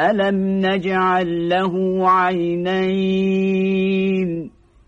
ألم نجعل له عينين